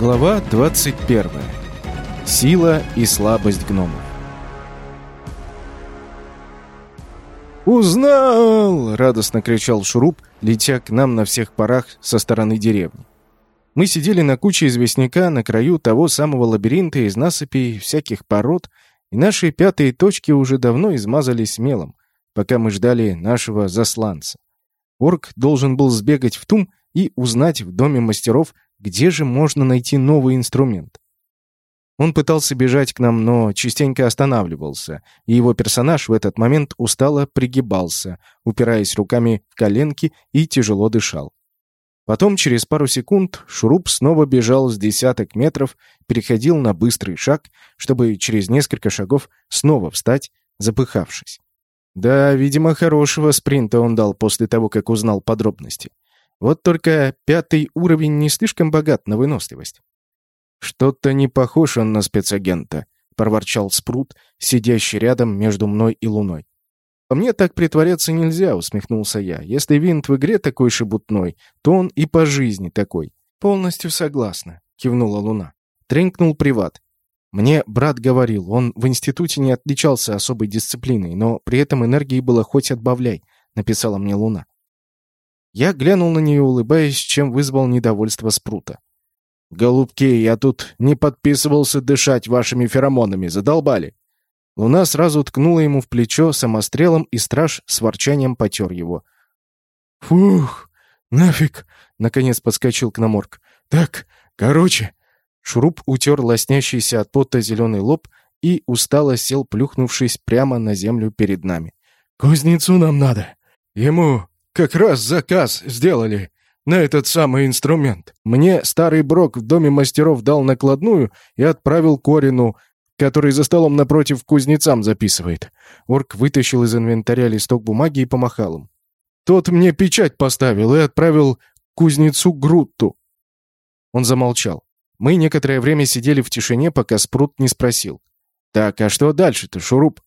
Глава 21. Сила и слабость гномов. «Узнал!» — радостно кричал Шуруп, летя к нам на всех парах со стороны деревни. Мы сидели на куче известняка на краю того самого лабиринта из насыпей всяких пород, и наши пятые точки уже давно измазались мелом, пока мы ждали нашего засланца. Орк должен был сбегать в Тум и узнать в доме мастеров, где же можно найти новый инструмент. Он пытался бежать к нам, но частенько останавливался, и его персонаж в этот момент устало пригибался, упираясь руками в коленки и тяжело дышал. Потом, через пару секунд, Шуруп снова бежал с десяток метров, переходил на быстрый шаг, чтобы через несколько шагов снова встать, запыхавшись. Да, видимо, хорошего спринта он дал после того, как узнал подробности. Вот только пятый уровень не слишком богат на выносливость. «Что-то не похож он на спецагента», — проворчал Спрут, сидящий рядом между мной и Луной. «По мне так притворяться нельзя», — усмехнулся я. «Если Винт в игре такой шебутной, то он и по жизни такой». «Полностью согласна», — кивнула Луна. Тренькнул приват. Мне брат говорил, он в институте не отличался особой дисциплиной, но при этом энергии было хоть отбавляй, написала мне Луна. Я глянул на нее, улыбаясь, чем вызвал недовольство Спрута. «Голубки, я тут не подписывался дышать вашими феромонами, задолбали!» Луна сразу ткнула ему в плечо самострелом, и страж с ворчанием потер его. «Фух, нафиг!» — наконец подскочил к наморк. «Так, короче...» Шуруп утер лоснящийся от пота зеленый лоб и устало сел, плюхнувшись прямо на землю перед нами. «Кузнецу нам надо. Ему как раз заказ сделали на этот самый инструмент. Мне старый Брок в доме мастеров дал накладную и отправил Корину, который за столом напротив кузнецам записывает. Орк вытащил из инвентаря листок бумаги и помахал им. Тот мне печать поставил и отправил кузнецу Грутту. Он замолчал. Мы некоторое время сидели в тишине, пока Спрут не спросил. «Так, а что дальше-то, Шуруп?»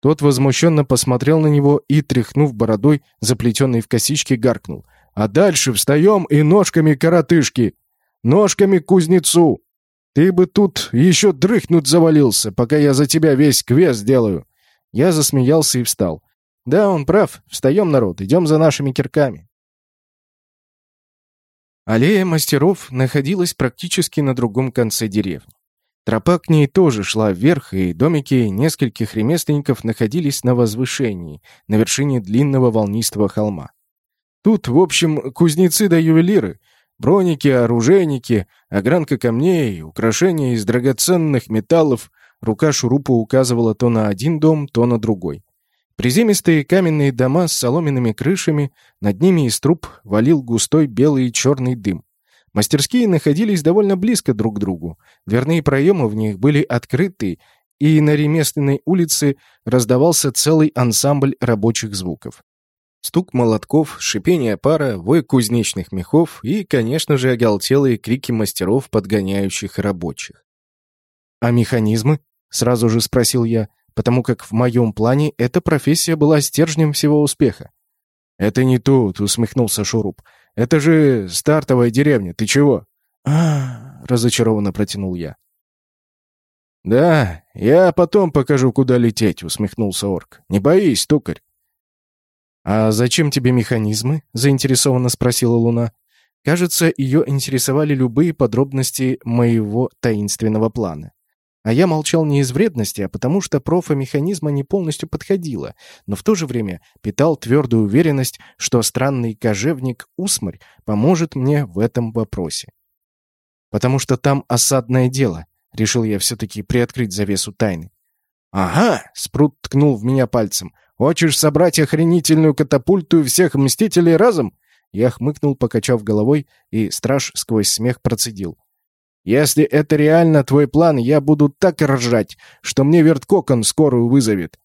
Тот возмущенно посмотрел на него и, тряхнув бородой, заплетенной в косички, гаркнул. «А дальше встаем и ножками коротышки! Ножками кузнецу! Ты бы тут еще дрыхнуть завалился, пока я за тебя весь квест делаю!» Я засмеялся и встал. «Да, он прав. Встаем, народ, идем за нашими кирками». Аллея мастеров находилась практически на другом конце деревни. Тропа к ней тоже шла вверх, и домики нескольких ремесленников находились на возвышении, на вершине длинного волнистого холма. Тут, в общем, кузнецы да ювелиры, броники, оружейники, огранка камней, украшения из драгоценных металлов. Рука шурупа указывала то на один дом, то на другой. Приземистые каменные дома с соломенными крышами, над ними из труб валил густой белый и черный дым. Мастерские находились довольно близко друг к другу. Дверные проемы в них были открыты, и на ремесленной улице раздавался целый ансамбль рабочих звуков. Стук молотков, шипение пара, вой кузнечных мехов и, конечно же, оголтелые крики мастеров, подгоняющих рабочих. «А механизмы?» — сразу же спросил я, потому как в моем плане эта профессия была стержнем всего успеха. «Это не тут», — усмехнулся Шуруп. Это же стартовая деревня, ты чего?» а разочарованно протянул я. «Да, я потом покажу, куда лететь», — усмехнулся орк. «Не боись, тукарь». «А зачем тебе механизмы?» — заинтересованно спросила Луна. Кажется, ее интересовали любые подробности моего таинственного плана. А я молчал не из вредности, а потому что профа-механизма не полностью подходила, но в то же время питал твердую уверенность, что странный кожевник Усмарь поможет мне в этом вопросе. Потому что там осадное дело, решил я все-таки приоткрыть завесу тайны. «Ага!» — Спрут ткнул в меня пальцем. «Хочешь собрать охренительную катапульту и всех мстителей разом?» Я хмыкнул, покачав головой, и страж сквозь смех процедил. Если это реально твой план, я буду так ржать, что мне верткокон скорую вызовет».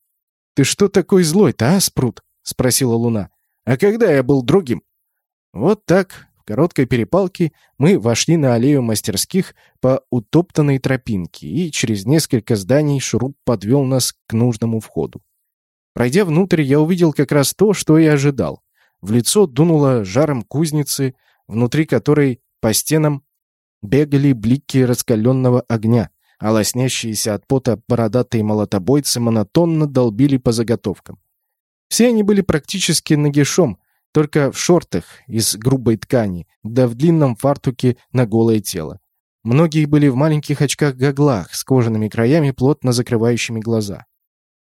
«Ты что такой злой-то, а, Спрут?» — спросила Луна. «А когда я был другим?» Вот так, в короткой перепалке, мы вошли на аллею мастерских по утоптанной тропинке, и через несколько зданий Шуруп подвел нас к нужному входу. Пройдя внутрь, я увидел как раз то, что и ожидал. В лицо дунуло жаром кузницы, внутри которой по стенам бегали блики раскаленного огня, а лоснящиеся от пота бородатые молотобойцы монотонно долбили по заготовкам. Все они были практически нагишом, только в шортах из грубой ткани, да в длинном фартуке на голое тело. Многие были в маленьких очках-гоглах с кожаными краями, плотно закрывающими глаза.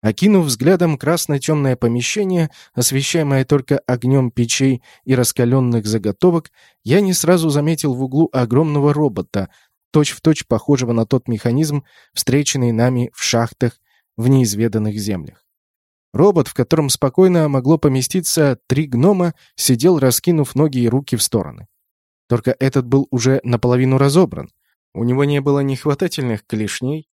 Окинув взглядом красно-темное помещение, освещаемое только огнем печей и раскаленных заготовок, я не сразу заметил в углу огромного робота, точь-в-точь точь похожего на тот механизм, встреченный нами в шахтах в неизведанных землях. Робот, в котором спокойно могло поместиться три гнома, сидел, раскинув ноги и руки в стороны. Только этот был уже наполовину разобран. У него не было ни хватательных клешней,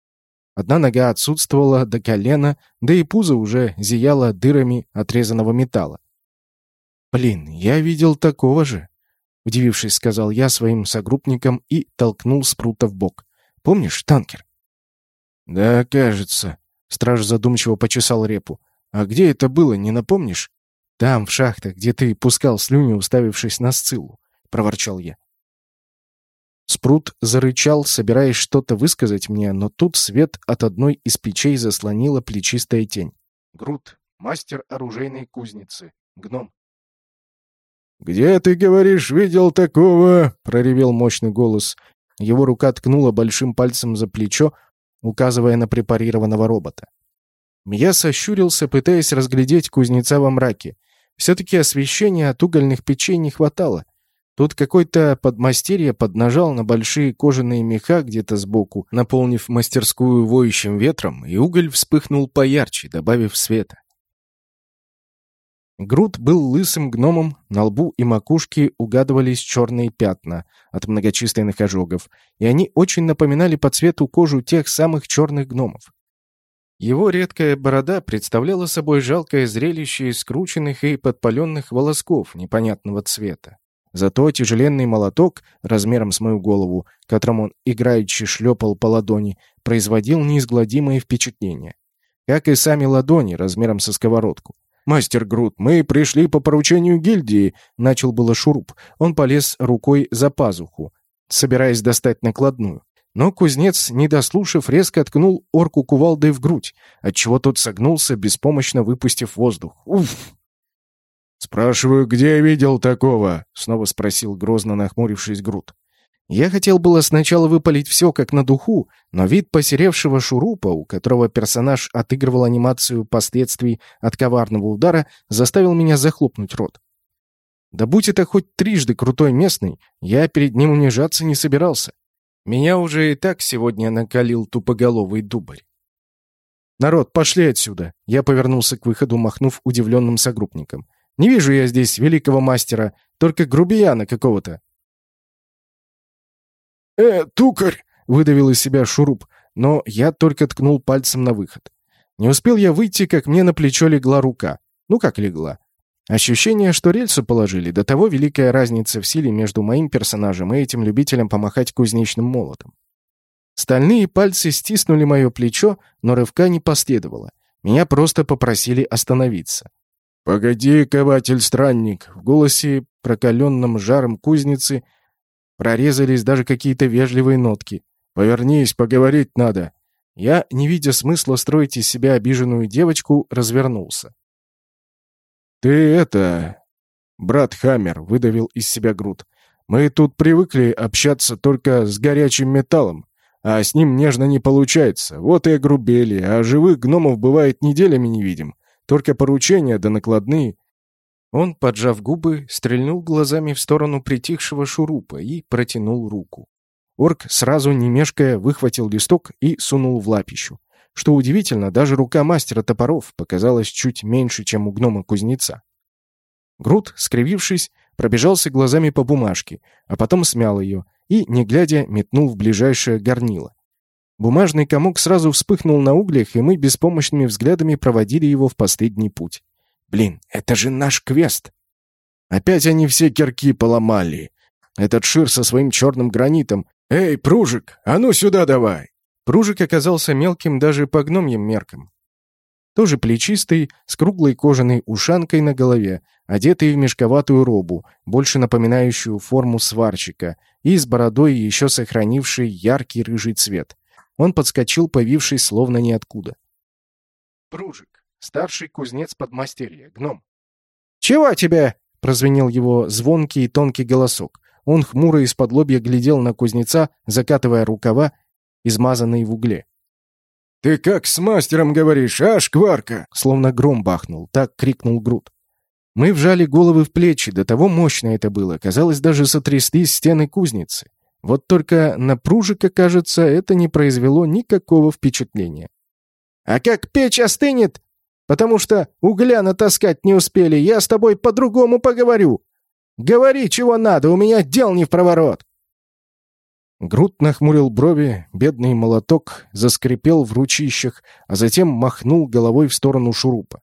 Одна нога отсутствовала до колена, да и пузо уже зияло дырами отрезанного металла. «Блин, я видел такого же», — удивившись, сказал я своим согруппникам и толкнул спрута в бок. «Помнишь, танкер?» «Да, кажется», — страж задумчиво почесал репу. «А где это было, не напомнишь?» «Там, в шахтах, где ты пускал слюни, уставившись на сциллу», — проворчал я. Спрут зарычал, собираясь что-то высказать мне, но тут свет от одной из печей заслонила плечистая тень. Грут, мастер оружейной кузницы, гном. «Где, ты говоришь, видел такого?» — проревел мощный голос. Его рука ткнула большим пальцем за плечо, указывая на препарированного робота. Я сощурился, пытаясь разглядеть кузнеца во мраке. Все-таки освещения от угольных печей не хватало. Тут какой-то подмастерье поднажал на большие кожаные меха где-то сбоку, наполнив мастерскую воющим ветром, и уголь вспыхнул поярче, добавив света. Груд был лысым гномом, на лбу и макушке угадывались черные пятна от многочисленных ожогов, и они очень напоминали по цвету кожу тех самых черных гномов. Его редкая борода представляла собой жалкое зрелище из скрученных и подпаленных волосков непонятного цвета. Зато тяжеленный молоток, размером с мою голову, которым он играючи шлепал по ладони, производил неизгладимое впечатление. Как и сами ладони, размером со сковородку. «Мастер Грут, мы пришли по поручению гильдии», — начал было шуруп. Он полез рукой за пазуху, собираясь достать накладную. Но кузнец, не дослушав, резко откнул орку кувалдой в грудь, отчего тот согнулся, беспомощно выпустив воздух. «Уф!» «Спрашиваю, где я видел такого?» — снова спросил, грозно нахмурившись Грут. Я хотел было сначала выпалить все как на духу, но вид посеревшего шурупа, у которого персонаж отыгрывал анимацию последствий от коварного удара, заставил меня захлопнуть рот. Да будь это хоть трижды крутой местный, я перед ним унижаться не собирался. Меня уже и так сегодня накалил тупоголовый дубарь. «Народ, пошли отсюда!» Я повернулся к выходу, махнув удивленным согруппникам. Не вижу я здесь великого мастера, только грубияна какого-то». «Э, тукарь!» — выдавил из себя шуруп, но я только ткнул пальцем на выход. Не успел я выйти, как мне на плечо легла рука. Ну как легла? Ощущение, что рельсу положили, до того великая разница в силе между моим персонажем и этим любителем помахать кузнечным молотом. Стальные пальцы стиснули мое плечо, но рывка не последовало. Меня просто попросили остановиться. «Погоди, кователь-странник!» В голосе, прокаленном жаром кузницы, прорезались даже какие-то вежливые нотки. «Повернись, поговорить надо!» Я, не видя смысла строить из себя обиженную девочку, развернулся. «Ты это... брат Хаммер», — выдавил из себя Грут. «Мы тут привыкли общаться только с горячим металлом, а с ним нежно не получается. Вот и огрубели, а живых гномов бывает неделями не видим. Только поручения да накладные». Он, поджав губы, стрельнул глазами в сторону притихшего шурупа и протянул руку. Орк, сразу не мешкая, выхватил листок и сунул в лапищу. Что удивительно, даже рука мастера топоров показалась чуть меньше, чем у гнома-кузнеца. Груд, скривившись, пробежался глазами по бумажке, а потом смял ее и, не глядя, метнул в ближайшее горнило. Бумажный комок сразу вспыхнул на углях, и мы беспомощными взглядами проводили его в последний путь. «Блин, это же наш квест!» Опять они все кирки поломали. Этот Шир со своим черным гранитом. «Эй, Пружик, а ну сюда давай!» Пружик оказался мелким даже по гномьим меркам. Тоже плечистый, с круглой кожаной ушанкой на голове, одетый в мешковатую робу, больше напоминающую форму сварщика, и с бородой, еще сохранивший яркий рыжий цвет. Он подскочил, появившись словно ниоткуда. Пружик, старший кузнец подмастерья, гном. «Чего тебе?» — прозвенел его звонкий и тонкий голосок. Он хмуро из-под лобья глядел на кузнеца, закатывая рукава, измазанные в угле. «Ты как с мастером говоришь, а, шкварка?» Словно гром бахнул, так крикнул Грут. Мы вжали головы в плечи, до того мощно это было, казалось, даже сотряслись стены кузницы. Вот только на пружика, кажется, это не произвело никакого впечатления. «А как печь остынет, потому что угля натаскать не успели, я с тобой по-другому поговорю. Говори, чего надо, у меня дел не в проворот!» Груд нахмурил брови, бедный молоток заскрипел в ручищах, а затем махнул головой в сторону шурупа.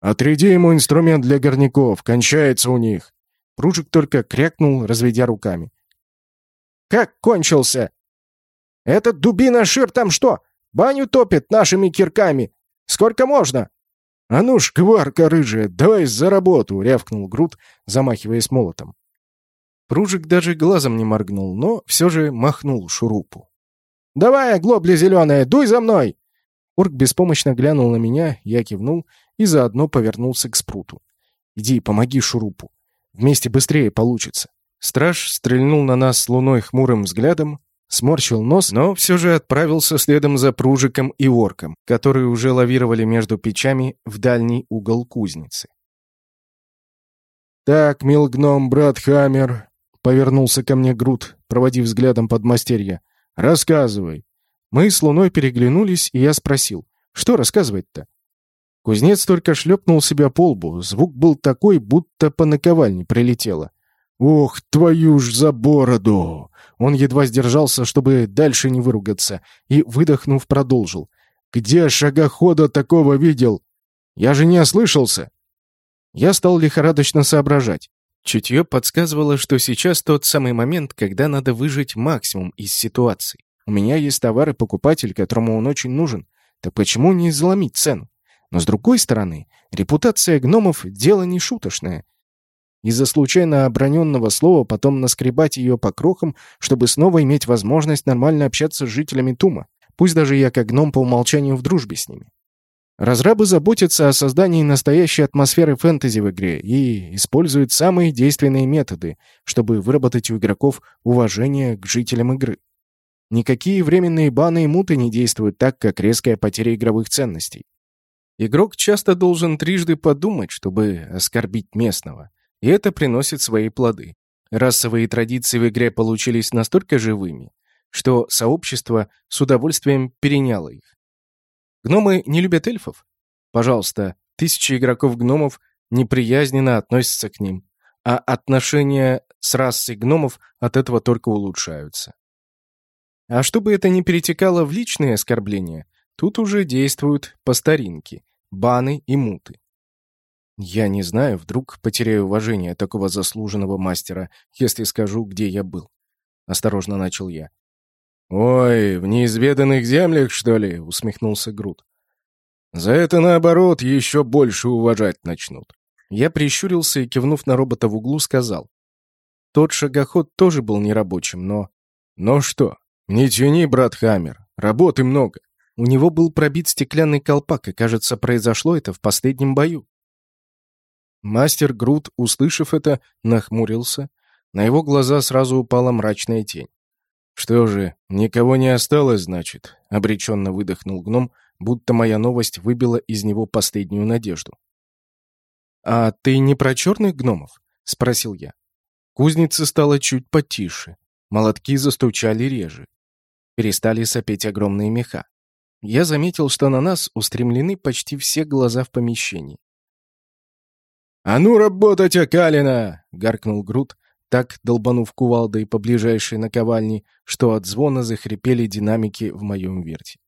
«Отряди ему инструмент для горняков, кончается у них!» Пружик только крякнул, разведя руками. «Как кончился? Этот дубина Шир там что, баню топит нашими кирками? Сколько можно?» «А ну, шкварка рыжая, давай за работу!» — рявкнул Груд, замахиваясь молотом. Пружик даже глазом не моргнул, но все же махнул шурупу. «Давай, глобля зеленая, дуй за мной!» Орк беспомощно глянул на меня, я кивнул и заодно повернулся к спруту. «Иди, помоги шурупу. Вместе быстрее получится». Страж стрельнул на нас луной хмурым взглядом, сморщил нос, но все же отправился следом за пружиком и орком, которые уже лавировали между печами в дальний угол кузницы. «Так, мил гном, брат Хаммер, Повернулся ко мне Грут, проводив взглядом подмастерья. «Рассказывай». Мы с Луной переглянулись, и я спросил. «Что рассказывать-то?» Кузнец только шлепнул себя по лбу. Звук был такой, будто по наковальне прилетело. «Ох, твою ж за бороду!» Он едва сдержался, чтобы дальше не выругаться, и, выдохнув, продолжил. «Где шагохода такого видел? Я же не ослышался!» Я стал лихорадочно соображать. Чутье подсказывало, что сейчас тот самый момент, когда надо выжать максимум из ситуации. У меня есть товар и покупатель, которому он очень нужен. Так почему не заломить цену? Но с другой стороны, репутация гномов — дело не шуточное. Из-за случайно оброненного слова потом наскребать ее по крохам, чтобы снова иметь возможность нормально общаться с жителями Тума. Пусть даже я как гном по умолчанию в дружбе с ними. Разрабы заботятся о создании настоящей атмосферы фэнтези в игре и используют самые действенные методы, чтобы выработать у игроков уважение к жителям игры. Никакие временные баны и муты не действуют так, как резкая потеря игровых ценностей. Игрок часто должен трижды подумать, чтобы оскорбить местного, и это приносит свои плоды. Расовые традиции в игре получились настолько живыми, что сообщество с удовольствием переняло их. Гномы не любят эльфов? Пожалуйста, тысячи игроков-гномов неприязненно относятся к ним, а отношения с расой гномов от этого только улучшаются. А чтобы это не перетекало в личные оскорбления, тут уже действуют по старинке, баны и муты. Я не знаю, вдруг потеряю уважение такого заслуженного мастера, если скажу, где я был. Осторожно начал я. «Ой, в неизведанных землях, что ли?» — усмехнулся Грут. «За это, наоборот, еще больше уважать начнут». Я прищурился и, кивнув на робота в углу, сказал. Тот шагоход тоже был нерабочим, но... «Ну что, не тяни, брат Хаммер, работы много». У него был пробит стеклянный колпак, и, кажется, произошло это в последнем бою. Мастер Грут, услышав это, нахмурился. На его глаза сразу упала мрачная тень. «Что же, никого не осталось, значит?» — обреченно выдохнул гном, будто моя новость выбила из него последнюю надежду. «А ты не про черных гномов?» — спросил я. Кузница стала чуть потише. Молотки застучали реже. Перестали сопеть огромные меха. Я заметил, что на нас устремлены почти все глаза в помещении. «А ну работать, Акалина!» — гаркнул Грут, так долбанув кувалдой по ближайшей наковальне, что от звона захрипели динамики в моем верте.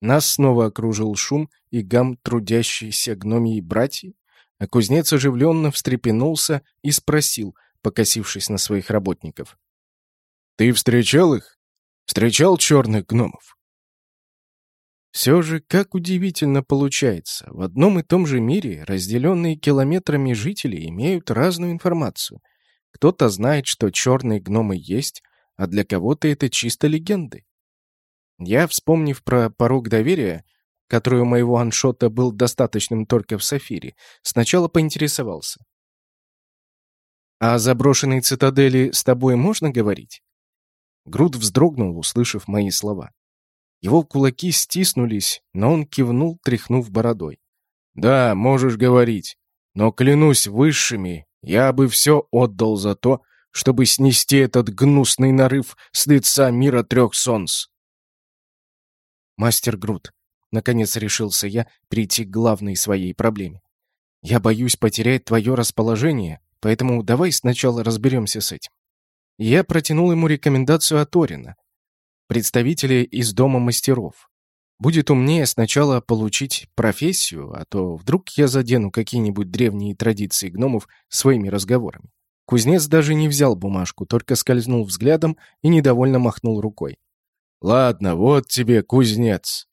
Нас снова окружил шум и гам трудящейся гномьей братьи, а кузнец оживленно встрепенулся и спросил, покосившись на своих работников. «Ты встречал их? Встречал черных гномов?» Все же, как удивительно получается, в одном и том же мире разделенные километрами жители имеют разную информацию. Кто-то знает, что черные гномы есть, а для кого-то это чисто легенды. Я, вспомнив про порог доверия, который у моего аншота был достаточным только в Сафире, сначала поинтересовался. «А о заброшенной цитадели с тобой можно говорить?» Груд вздрогнул, услышав мои слова. Его кулаки стиснулись, но он кивнул, тряхнув бородой. «Да, можешь говорить, но клянусь высшими, я бы все отдал за то, чтобы снести этот гнусный нарыв с лица мира трех солнц». «Мастер Грут», — наконец решился я прийти к главной своей проблеме. «Я боюсь потерять твое расположение, поэтому давай сначала разберемся с этим». Я протянул ему рекомендацию от Орина, представители из Дома мастеров. Будет умнее сначала получить профессию, а то вдруг я задену какие-нибудь древние традиции гномов своими разговорами. Кузнец даже не взял бумажку, только скользнул взглядом и недовольно махнул рукой. «Ладно, вот тебе кузнец».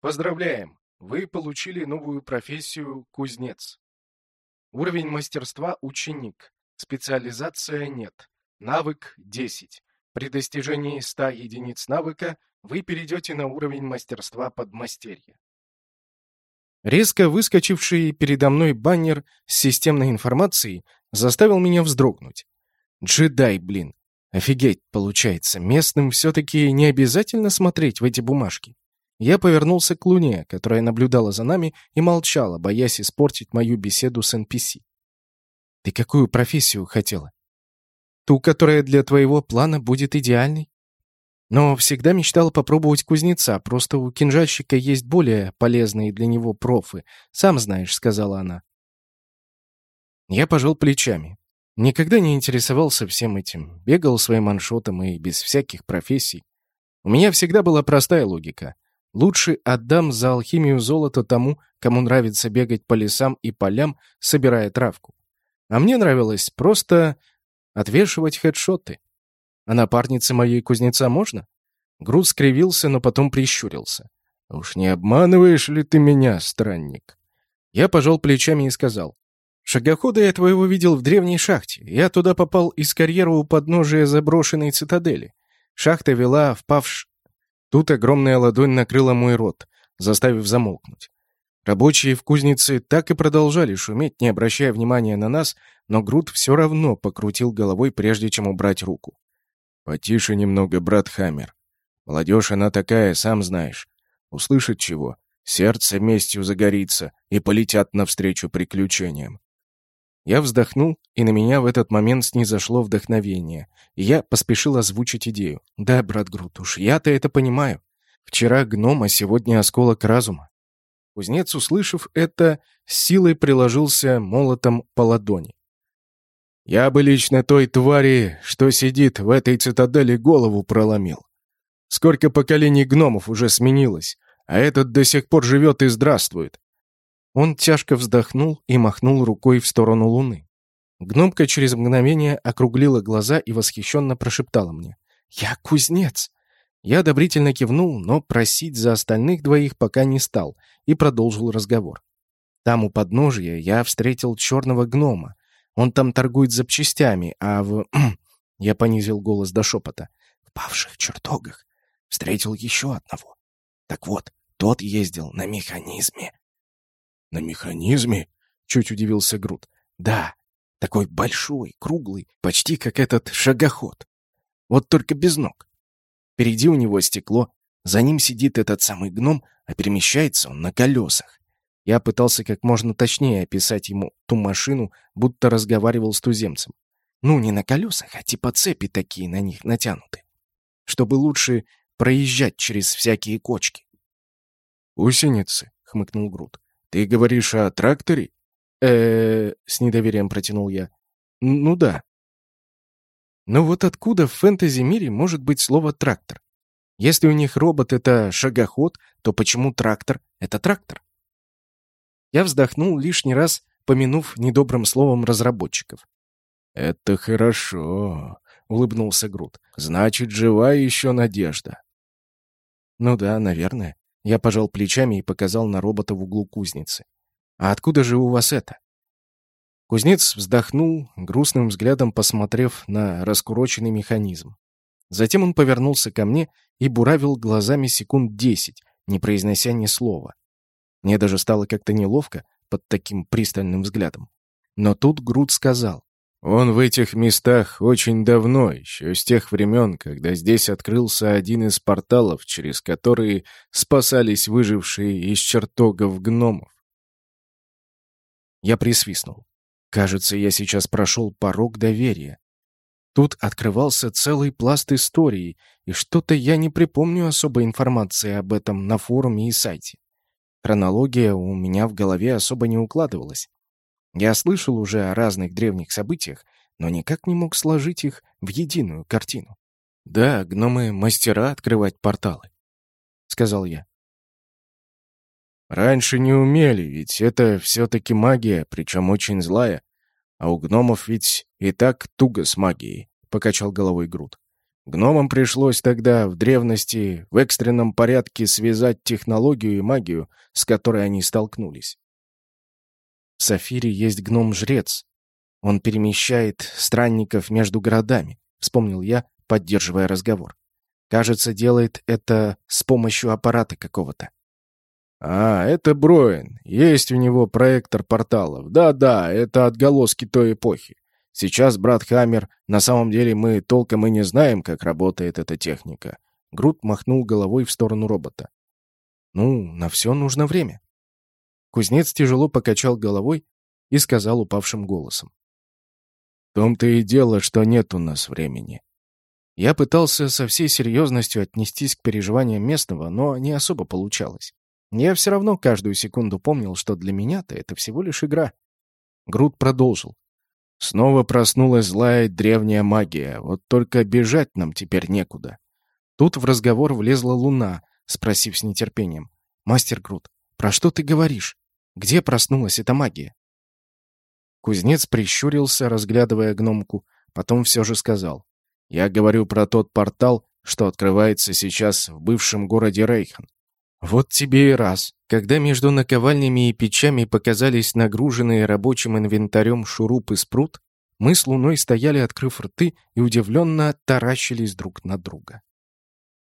«Поздравляем! Вы получили новую профессию кузнец. Уровень мастерства – ученик. Специализация нет. Навык – 10. При достижении 100 единиц навыка вы перейдете на уровень мастерства подмастерья. Резко выскочивший передо мной баннер с системной информацией заставил меня вздрогнуть. Джедай, блин. Офигеть, получается, местным все-таки не обязательно смотреть в эти бумажки. Я повернулся к Луне, которая наблюдала за нами и молчала, боясь испортить мою беседу с NPC. «Ты какую профессию хотела?» Ту, которая для твоего плана будет идеальной. Но всегда мечтал попробовать кузнеца, просто у кинжальщика есть более полезные для него профы. Сам знаешь, сказала она. Я пожал плечами. Никогда не интересовался всем этим. Бегал своим аншотом и без всяких профессий. У меня всегда была простая логика. Лучше отдам за алхимию золото тому, кому нравится бегать по лесам и полям, собирая травку. А мне нравилось просто Отвешивать хедшоты. А напарнице моей кузнеца можно? Груз скривился, но потом прищурился. «Уж не обманываешь ли ты меня, странник?» Я пожал плечами и сказал. «Шагохода я твоего видел в древней шахте. Я туда попал из карьера у подножия заброшенной цитадели. Шахта вела в павш...» Тут огромная ладонь накрыла мой рот, заставив замолкнуть. Рабочие в кузнице так и продолжали шуметь, не обращая внимания на нас, но Грут все равно покрутил головой, прежде чем убрать руку. «Потише немного, брат Хаммер. Молодежь она такая, сам знаешь. Услышит чего, сердце местью загорится и полетят навстречу приключениям». Я вздохнул, и на меня в этот момент снизошло вдохновение. И я поспешил озвучить идею. «Да, брат Грут, уж я-то это понимаю. Вчера гном, а сегодня осколок разума. Кузнец, услышав это, силой приложился молотом по ладони. «Я бы лично той твари, что сидит в этой цитадели, голову проломил. Сколько поколений гномов уже сменилось, а этот до сих пор живет и здравствует». Он тяжко вздохнул и махнул рукой в сторону луны. Гномка через мгновение округлила глаза и восхищенно прошептала мне. «Я кузнец! Я одобрительно кивнул, но просить за остальных двоих пока не стал и продолжил разговор. Там у подножия я встретил черного гнома. Он там торгует запчастями, а в... я понизил голос до шепота. В павших чертогах встретил еще одного. Так вот, тот ездил на механизме. «На механизме?» — чуть удивился Грут. «Да, такой большой, круглый, почти как этот шагоход. Вот только без ног. Впереди у него стекло, за ним сидит этот самый гном, а перемещается он на колесах. Я пытался как можно точнее описать ему ту машину, будто разговаривал с туземцем. Ну, не на колесах, а типа цепи такие на них натянуты. Чтобы лучше проезжать через всякие кочки. «Гусеницы», — хмыкнул Грут. «Ты говоришь о тракторе?» э с недоверием протянул я. «Ну да». Но вот откуда в фэнтези-мире может быть слово «трактор»? Если у них робот — это шагоход, то почему трактор — это трактор? Я вздохнул лишний раз, помянув недобрым словом разработчиков. «Это хорошо», — улыбнулся Грут. «Значит, жива еще надежда». «Ну да, наверное. Я пожал плечами и показал на робота в углу кузницы. «А откуда же у вас это?» Кузнец вздохнул, грустным взглядом посмотрев на раскуроченный механизм. Затем он повернулся ко мне и буравил глазами секунд десять, не произнося ни слова. Мне даже стало как-то неловко под таким пристальным взглядом. Но тут Груд сказал. «Он в этих местах очень давно, еще с тех времен, когда здесь открылся один из порталов, через которые спасались выжившие из чертогов гномов». Я присвистнул. Кажется, я сейчас прошел порог доверия. Тут открывался целый пласт истории, и что-то я не припомню особой информации об этом на форуме и сайте. Хронология у меня в голове особо не укладывалась. Я слышал уже о разных древних событиях, но никак не мог сложить их в единую картину. «Да, гномы — мастера открывать порталы», — сказал я. Раньше не умели, ведь это все-таки магия, причем очень злая. А у гномов ведь и так туго с магией, — покачал головой Груд. Гномам пришлось тогда, в древности, в экстренном порядке связать технологию и магию, с которой они столкнулись. В Сафире есть гном-жрец. Он перемещает странников между городами, — вспомнил я, поддерживая разговор. Кажется, делает это с помощью аппарата какого-то. «А, это Броин. Есть у него проектор порталов. Да-да, это отголоски той эпохи. Сейчас, брат Хаммер, на самом деле мы толком и не знаем, как работает эта техника». Грут махнул головой в сторону робота. «Ну, на все нужно время». Кузнец тяжело покачал головой и сказал упавшим голосом. «В том-то и дело, что нет у нас времени». Я пытался со всей серьезностью отнестись к переживаниям местного, но не особо получалось. Я все равно каждую секунду помнил, что для меня-то это всего лишь игра. Груд продолжил. Снова проснулась злая древняя магия, вот только бежать нам теперь некуда. Тут в разговор влезла луна, спросив с нетерпением. «Мастер Груд, про что ты говоришь? Где проснулась эта магия?» Кузнец прищурился, разглядывая гномку, потом все же сказал. «Я говорю про тот портал, что открывается сейчас в бывшем городе Рейхан. Вот тебе и раз. Когда между наковальнями и печами показались нагруженные рабочим инвентарем шуруп и спрут, мы с Луной стояли, открыв рты, и удивленно таращились друг на друга.